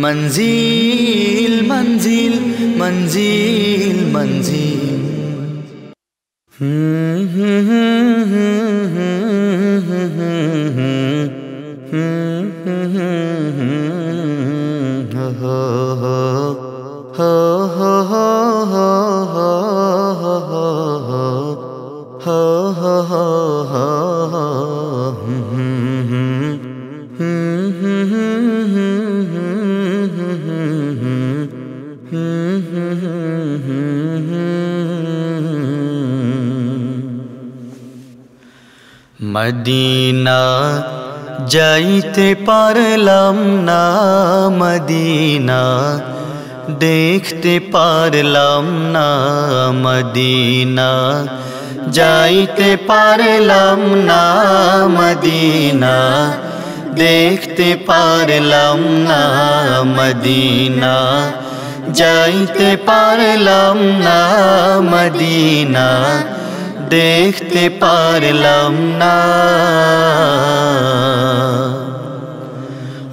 منزل منزل منزل منزل۔ ہو Medina যাইতে পারলাম না মদিনা, দেখতে পারলাম না মদিনা, যাইতে পারলাম না মদিনা, দেখতে পারলাম না মদিনা, যাইতে পারলাম না মদিনা দেখতে পারলাম না।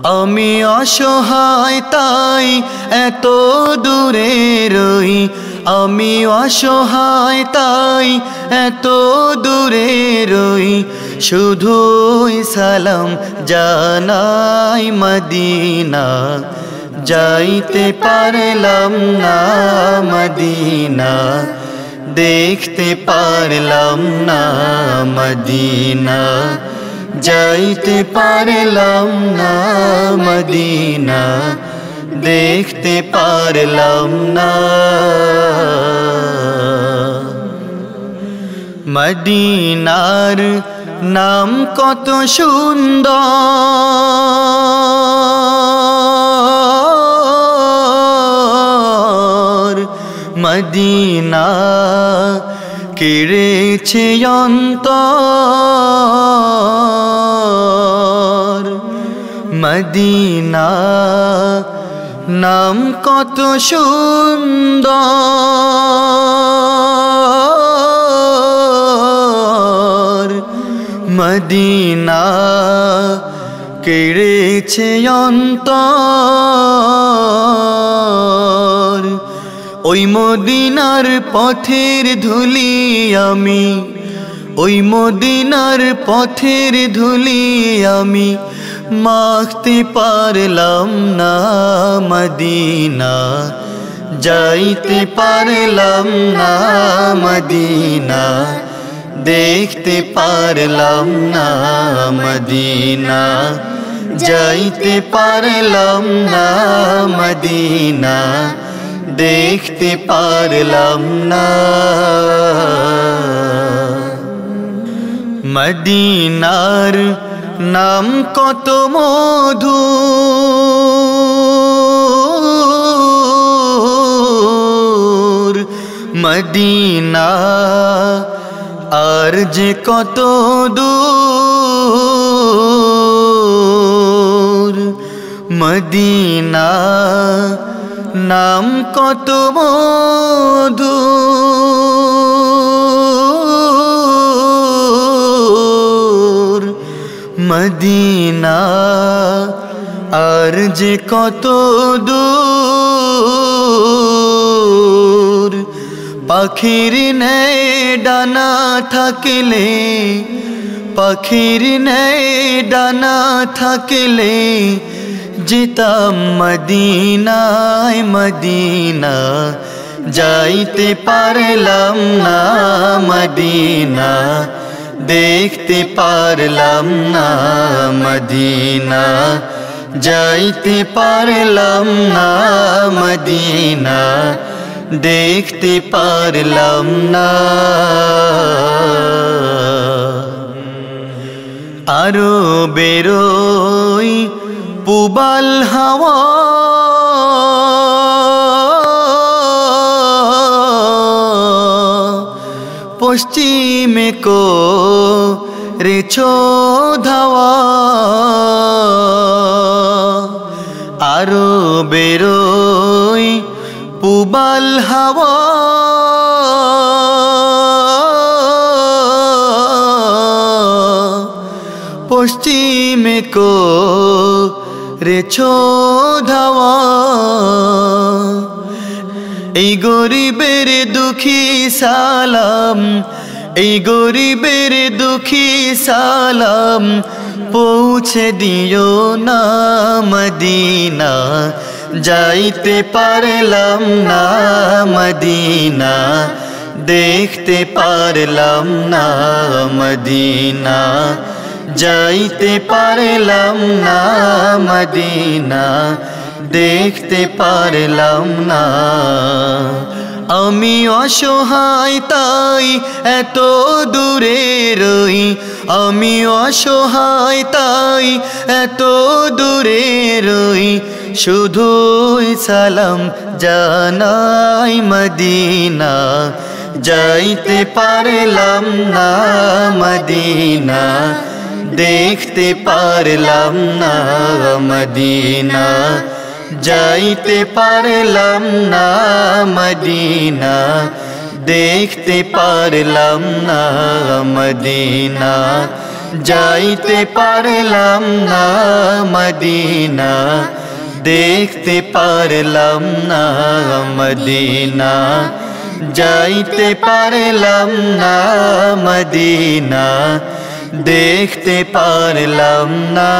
আমি অসহায়, তাই এত দূরে রই। আমি অসহায়, তাই এত দূরে রই। শুধুই সালাম জানাই মদিনা। যাইতে পারলাম না মদিনা। দেখতে পারলাম না মদিনা, যাইতে পারলাম না মদিনা, দেখতে পারলাম না। মদিনার নাম কত সুন্দর। মদিনা কেড়েছে অন্তর। মদিনা নাম কত সুন্দর। মদিনা কেড়েছে অন্তর। ওই মদিনার পথের ধুলি আমি, ওই মদিনার পথের ধুলি আমি মাখতে পারলাম না মদিনা, যাইতে পারলাম না মদিনা, দেখতে পারলাম না মদিনা, যাইতে পারলাম না মদিনা। দেখতে পারলাম না। মদিনার নাম কত মধু। মদিনা আর যে কত দূর। মদিনা নাম কত মধু? মদিনা আর যে কত দূর? পাখির নেয় ডানা থাকলে, পাখির নেয় ডানা থাকলে যেতাম মদিনায় মদিনা, যাইতে পারলাম না মদিনা, দেখতে পারলাম না মদিনা, যাইতে পারলাম না মদিনা, দেখতে পারলাম না। আরও বেরোই পুবাল হাওয়া। পশ্চিমে কো রেছো ধাওয়া। আরও বেরোই পুবাল হাওয়া। পশ্চিমে কো রেছো ধাওয়া এই গরিবের দুঃখী সালাম, এই গরিবের দুঃখী সালাম, পৌঁছে দিও না মদিনা। যাইতে পারলাম না মদিনা, দেখতে পারলাম না মদিনা। যাইতে পারলাম না মদিনা, দেখতে পারলাম না। আমি অসহায় তাই এত দূরে রই, আমি অসহায় তাই এত দূরে রই, শুধুই সালাম জানাই মদিনা। যাইতে পারলাম না মদিনা দেখতে পারলাম না মদিনা। যাইতে পারলাম না মদিনা। দেখতে পারলাম না মদিনা। যাইতে পারলাম না মদিনা। দেখতে পারলাম না মদিনা। যাইতে পারলাম না মদিনা। দেখতে পারলাম না